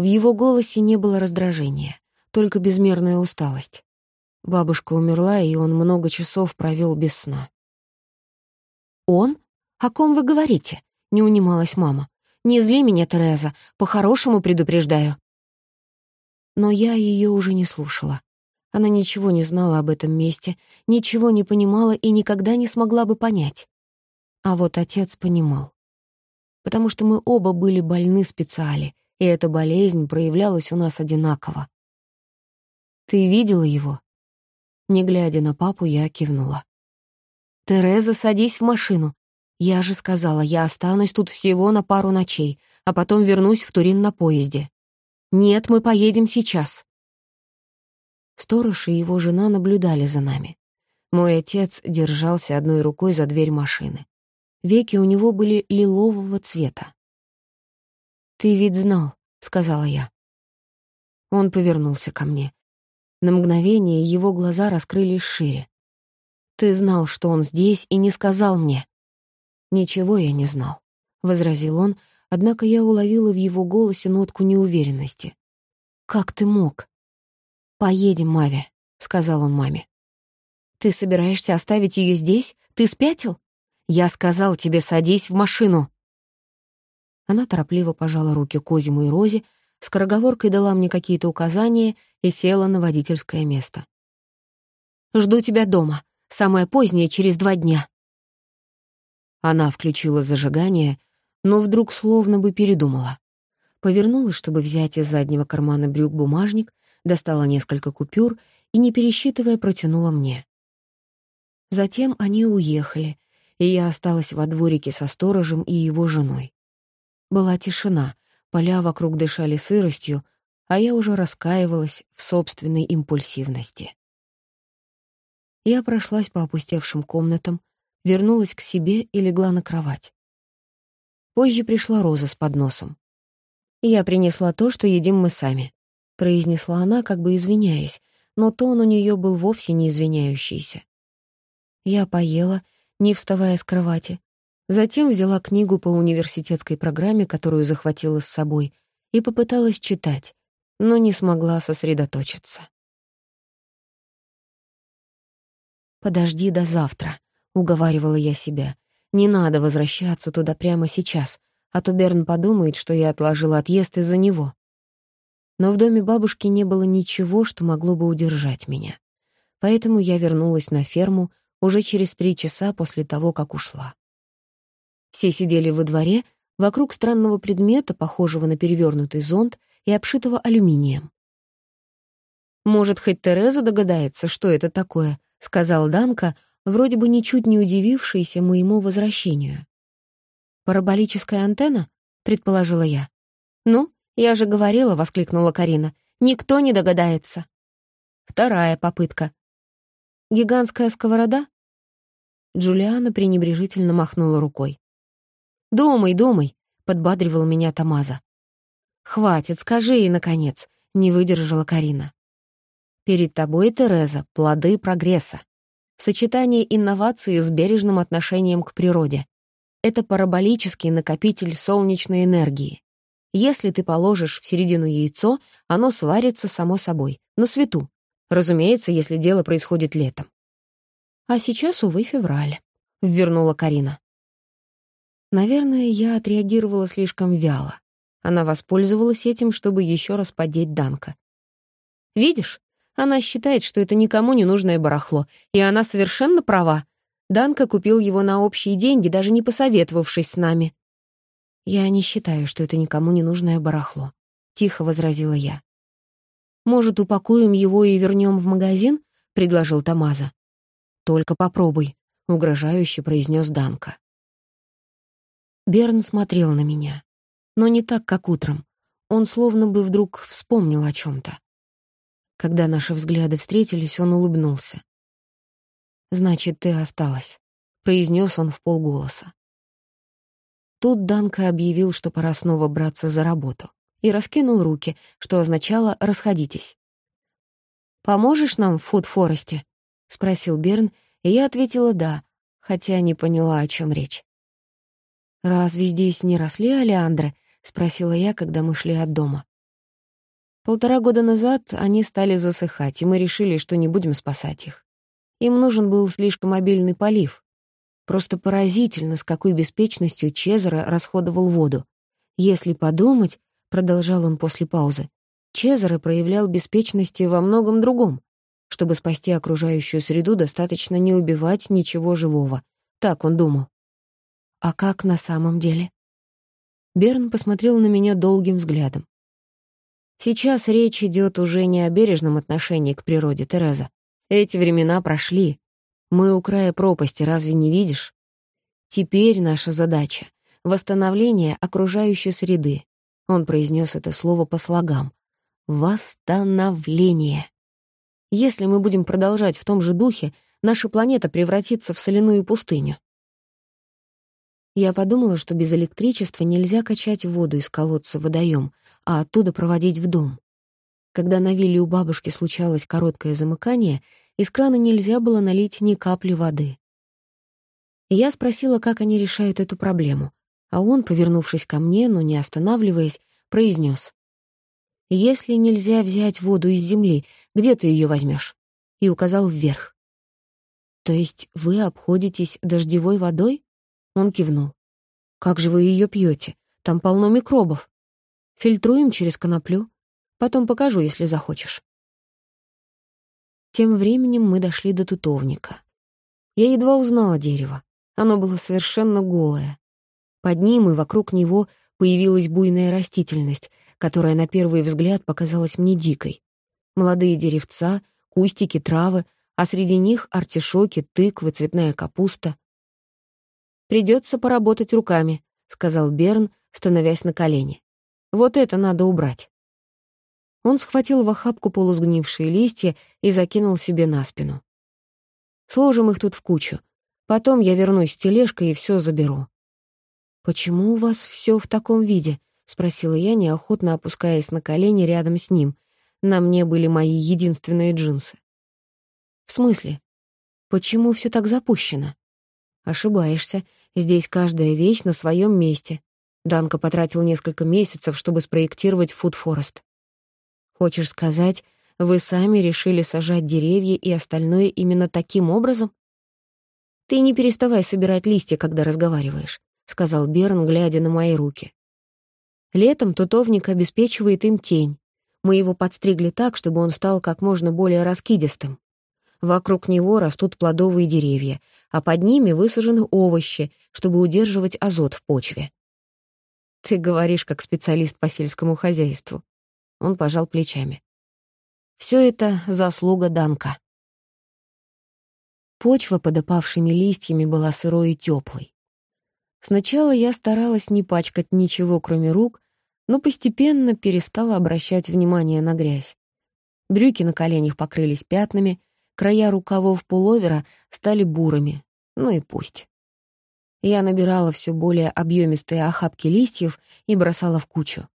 В его голосе не было раздражения, только безмерная усталость. Бабушка умерла, и он много часов провел без сна. «Он? О ком вы говорите?» — не унималась мама. «Не зли меня, Тереза, по-хорошему предупреждаю». Но я ее уже не слушала. Она ничего не знала об этом месте, ничего не понимала и никогда не смогла бы понять. А вот отец понимал. Потому что мы оба были больны специали, и эта болезнь проявлялась у нас одинаково. «Ты видела его?» Не глядя на папу, я кивнула. «Тереза, садись в машину. Я же сказала, я останусь тут всего на пару ночей, а потом вернусь в Турин на поезде. Нет, мы поедем сейчас». Сторож и его жена наблюдали за нами. Мой отец держался одной рукой за дверь машины. Веки у него были лилового цвета. «Ты ведь знал», — сказала я. Он повернулся ко мне. На мгновение его глаза раскрылись шире. «Ты знал, что он здесь, и не сказал мне». «Ничего я не знал», — возразил он, однако я уловила в его голосе нотку неуверенности. «Как ты мог?» «Поедем, Мави», — сказал он маме. «Ты собираешься оставить ее здесь? Ты спятил? Я сказал тебе, садись в машину». Она торопливо пожала руки Козиму и Розе, скороговоркой дала мне какие-то указания и села на водительское место. «Жду тебя дома. Самое позднее, через два дня». Она включила зажигание, но вдруг словно бы передумала. Повернулась, чтобы взять из заднего кармана брюк бумажник, достала несколько купюр и, не пересчитывая, протянула мне. Затем они уехали, и я осталась во дворике со сторожем и его женой. Была тишина, поля вокруг дышали сыростью, а я уже раскаивалась в собственной импульсивности. Я прошлась по опустевшим комнатам, вернулась к себе и легла на кровать. Позже пришла Роза с подносом. «Я принесла то, что едим мы сами произнесла она, как бы извиняясь, но тон у нее был вовсе не извиняющийся. Я поела, не вставая с кровати, затем взяла книгу по университетской программе, которую захватила с собой, и попыталась читать, но не смогла сосредоточиться. «Подожди до завтра», — уговаривала я себя. «Не надо возвращаться туда прямо сейчас, а то Берн подумает, что я отложила отъезд из-за него» но в доме бабушки не было ничего, что могло бы удержать меня. Поэтому я вернулась на ферму уже через три часа после того, как ушла. Все сидели во дворе, вокруг странного предмета, похожего на перевернутый зонт и обшитого алюминием. «Может, хоть Тереза догадается, что это такое», — сказал Данка, вроде бы ничуть не удивившийся моему возвращению. «Параболическая антенна?» — предположила я. «Ну, «Я же говорила», — воскликнула Карина. «Никто не догадается». Вторая попытка. «Гигантская сковорода?» Джулиана пренебрежительно махнула рукой. «Думай, думай», — подбадривала меня Тамаза. «Хватит, скажи ей, наконец», — не выдержала Карина. «Перед тобой, Тереза, плоды прогресса. Сочетание инноваций с бережным отношением к природе. Это параболический накопитель солнечной энергии. Если ты положишь в середину яйцо, оно сварится само собой, на свету. Разумеется, если дело происходит летом. А сейчас, увы, февраль, — ввернула Карина. Наверное, я отреагировала слишком вяло. Она воспользовалась этим, чтобы еще раз подеть Данка. «Видишь, она считает, что это никому не нужное барахло, и она совершенно права. Данка купил его на общие деньги, даже не посоветовавшись с нами. «Я не считаю, что это никому не нужное барахло», — тихо возразила я. «Может, упакуем его и вернем в магазин?» — предложил Тамаза. «Только попробуй», — угрожающе произнес Данка. Берн смотрел на меня, но не так, как утром. Он словно бы вдруг вспомнил о чем то Когда наши взгляды встретились, он улыбнулся. «Значит, ты осталась», — произнес он в полголоса. Тут Данка объявил, что пора снова браться за работу, и раскинул руки, что означало «расходитесь». «Поможешь нам в Фуд-Форесте?» — спросил Берн, и я ответила «да», хотя не поняла, о чем речь. «Разве здесь не росли олеандры?» — спросила я, когда мы шли от дома. Полтора года назад они стали засыхать, и мы решили, что не будем спасать их. Им нужен был слишком обильный полив. Просто поразительно, с какой беспечностью Чезаро расходовал воду. Если подумать, — продолжал он после паузы, — Чезаро проявлял беспечности во многом другом. Чтобы спасти окружающую среду, достаточно не убивать ничего живого. Так он думал. А как на самом деле? Берн посмотрел на меня долгим взглядом. Сейчас речь идет уже не о бережном отношении к природе, Тереза. Эти времена прошли. Мы у края пропасти, разве не видишь? Теперь наша задача — восстановление окружающей среды. Он произнес это слово по слогам. Восстановление. Если мы будем продолжать в том же духе, наша планета превратится в соляную пустыню. Я подумала, что без электричества нельзя качать воду из колодца в водоем, а оттуда проводить в дом. Когда на вилле у бабушки случалось короткое замыкание, из крана нельзя было налить ни капли воды. Я спросила, как они решают эту проблему, а он, повернувшись ко мне, но не останавливаясь, произнес: «Если нельзя взять воду из земли, где ты ее возьмешь? и указал вверх. «То есть вы обходитесь дождевой водой?» Он кивнул. «Как же вы ее пьете? Там полно микробов». Фильтруем через коноплю. Потом покажу, если захочешь. Тем временем мы дошли до тутовника. Я едва узнала дерево. Оно было совершенно голое. Под ним и вокруг него появилась буйная растительность, которая на первый взгляд показалась мне дикой. Молодые деревца, кустики, травы, а среди них артишоки, тыквы, цветная капуста. «Придется поработать руками», — сказал Берн, становясь на колени. Вот это надо убрать. Он схватил в охапку полусгнившие листья и закинул себе на спину. Сложим их тут в кучу. Потом я вернусь с тележкой и все заберу. «Почему у вас все в таком виде?» — спросила я, неохотно опускаясь на колени рядом с ним. На мне были мои единственные джинсы. «В смысле? Почему все так запущено?» «Ошибаешься. Здесь каждая вещь на своем месте. Данка потратил несколько месяцев, чтобы спроектировать Forest. Хочешь сказать, вы сами решили сажать деревья и остальное именно таким образом? Ты не переставай собирать листья, когда разговариваешь, сказал Берн, глядя на мои руки. Летом тутовник обеспечивает им тень. Мы его подстригли так, чтобы он стал как можно более раскидистым. Вокруг него растут плодовые деревья, а под ними высажены овощи, чтобы удерживать азот в почве. Ты говоришь как специалист по сельскому хозяйству. Он пожал плечами. Все это заслуга Данка. Почва под опавшими листьями была сырой и теплой. Сначала я старалась не пачкать ничего, кроме рук, но постепенно перестала обращать внимание на грязь. Брюки на коленях покрылись пятнами, края рукавов пуловера стали бурыми. Ну и пусть. Я набирала все более объемистые охапки листьев и бросала в кучу.